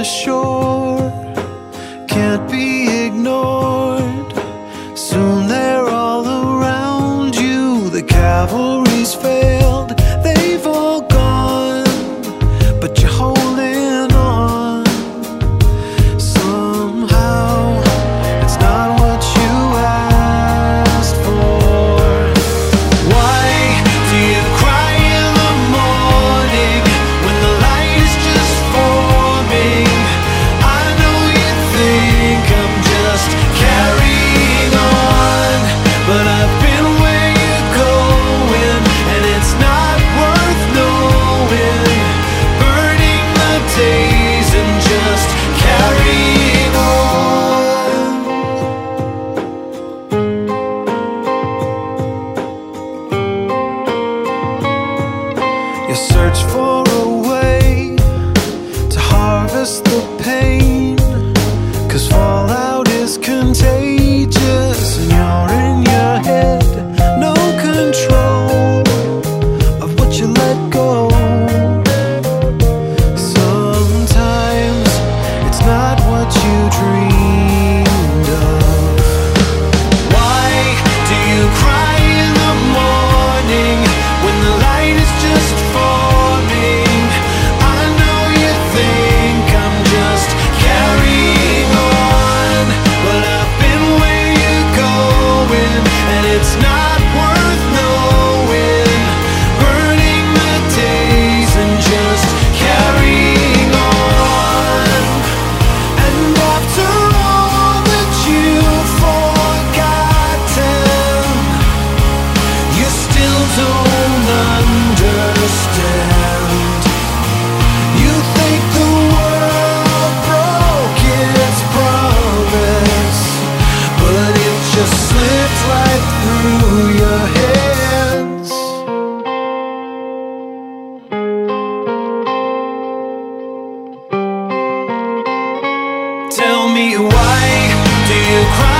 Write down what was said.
the shore can't be ignored. Soon they're all around you, the cavalry's fair. You search for a way to harvest the pain. me why do you cry?